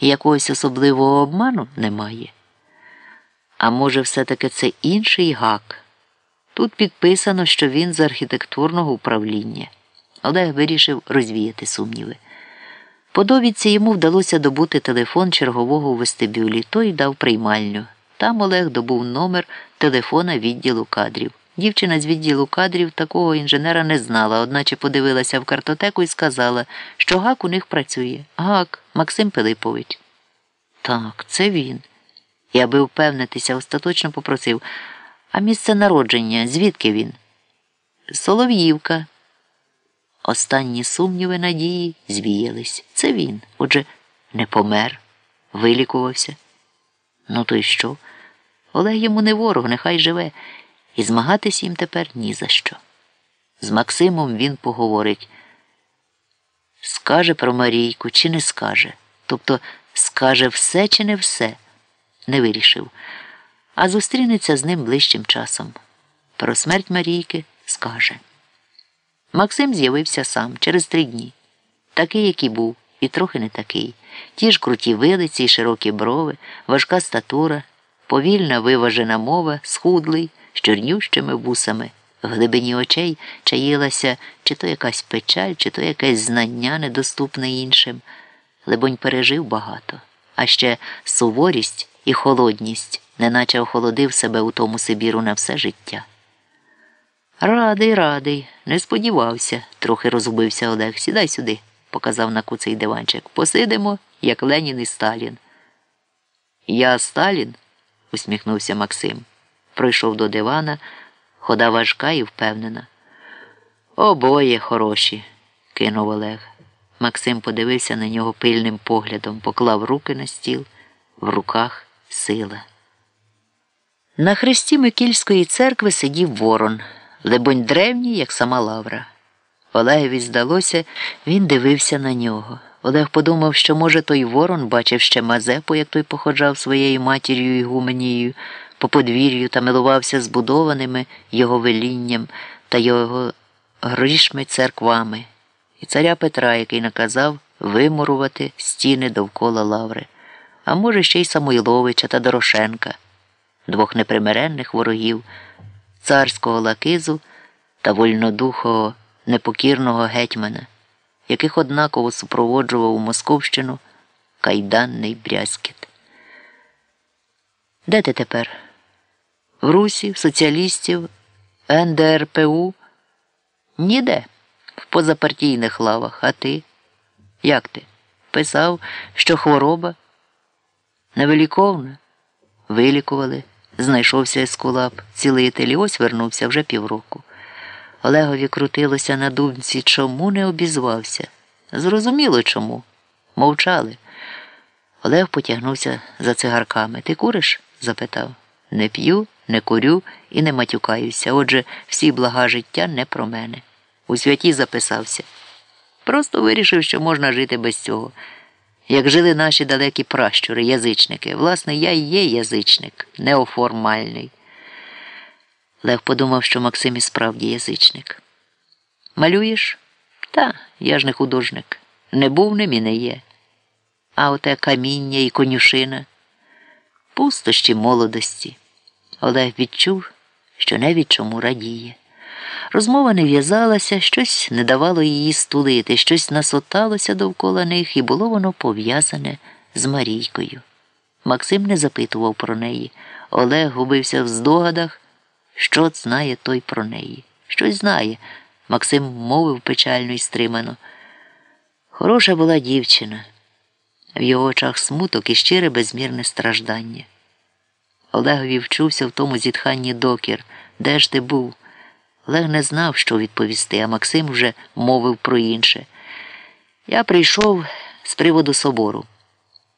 якогось особливого обману немає. А може, все-таки це інший гак. Тут підписано, що він з архітектурного управління. Олег вирішив розвіяти сумніви. По йому вдалося добути телефон чергового у вестибюлі, той дав приймальню. Там Олег добув номер телефона відділу кадрів. Дівчина з відділу кадрів такого інженера не знала, одначе подивилася в картотеку і сказала, що гак у них працює. Гак, Максим Пилипович. Так, це він. І аби впевнитися, остаточно попросив. А місце народження, звідки він? Солов'ївка. Останні сумніви надії звіялись. Це він. Отже, не помер, вилікувався. Ну, то й що? Олег йому не ворог, нехай живе, і змагатись їм тепер ні за що. З Максимом він поговорить. Скаже про Марійку чи не скаже. Тобто скаже все чи не все, не вирішив, а зустрінеться з ним ближчим часом. Про смерть Марійки скаже. Максим з'явився сам через три дні, такий, який був, і трохи не такий. Ті ж круті вилиці й широкі брови, важка статура, повільна виважена мова, схудлий, з чорнющими вусами. В глибині очей чаїлася чи то якась печаль, чи то якесь знання, недоступне іншим. Либонь пережив багато, а ще суворість і холодність, неначе охолодив себе у тому Сибіру на все життя. Радий, радий, не сподівався, трохи розгубився Олег. Сідай сюди, показав на куций диванчик. Посидимо, як Ленін і Сталін. Я Сталін? усміхнувся Максим. Пройшов до дивана, хода важка і впевнена. Обоє хороші, кинув Олег. Максим подивився на нього пильним поглядом, поклав руки на стіл, в руках сила. На хресті Микільської церкви сидів ворон либонь древній, як сама Лавра. Олегові здалося, він дивився на нього. Олег подумав, що, може, той ворон бачив ще Мазепу, як той походжав своєю матір'ю і гуменією по подвір'ю та милувався збудованими його велінням та його грішми церквами, і царя Петра, який наказав вимурувати стіни довкола Лаври, а може, ще й Самойловича та Дорошенка, двох непримиренних ворогів царського лакизу та вольнодухого непокірного гетьмана, яких однаково супроводжував у Московщину кайданний брязкіт. Де ти тепер? В Русі, соціалістів, НДРПУ? Ніде, в позапартійних лавах, а ти? Як ти? Писав, що хвороба невиліковна? Вилікували. Знайшовся ескулап, цілитель і ось вернувся вже півроку. Олегові крутилося на думці, чому не обізвався. Зрозуміло чому. Мовчали. Олег потягнувся за цигарками. Ти куриш? запитав. Не п'ю, не курю і не матюкаюся. Отже, всі блага життя не про мене. У святі записався. Просто вирішив, що можна жити без цього як жили наші далекі пращури, язичники. Власне, я і є язичник, неоформальний. Лев подумав, що Максим і справді язичник. Малюєш? Та, я ж не художник. Не був ним і не є. А оте каміння і конюшина, пустощі молодості. Олег відчув, що не від чому радіє. Розмова не в'язалася, щось не давало її стулити, щось насоталося довкола них, і було воно пов'язане з Марійкою. Максим не запитував про неї. Олег губився в здогадах, що знає той про неї. Щось знає. Максим мовив печально і стримано. Хороша була дівчина, в його очах смуток і щире безмірне страждання. Олегові вчувся в тому зітханні докір. Де ж ти був? Олег не знав, що відповісти, а Максим вже мовив про інше. Я прийшов з приводу собору.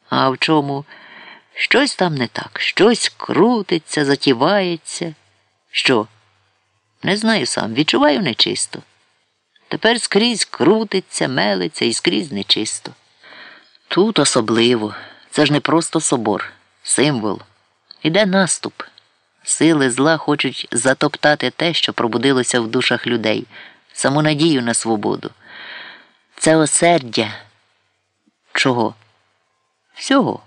А в чому щось там не так, щось крутиться, затівається. Що? Не знаю сам, відчуваю нечисто. Тепер скрізь крутиться, мелиться і скрізь нечисто. Тут особливо. Це ж не просто собор, символ. Іде наступ. Сили зла хочуть затоптати те, що пробудилося в душах людей, саму надію на свободу. Це осердя. Чого? Всього.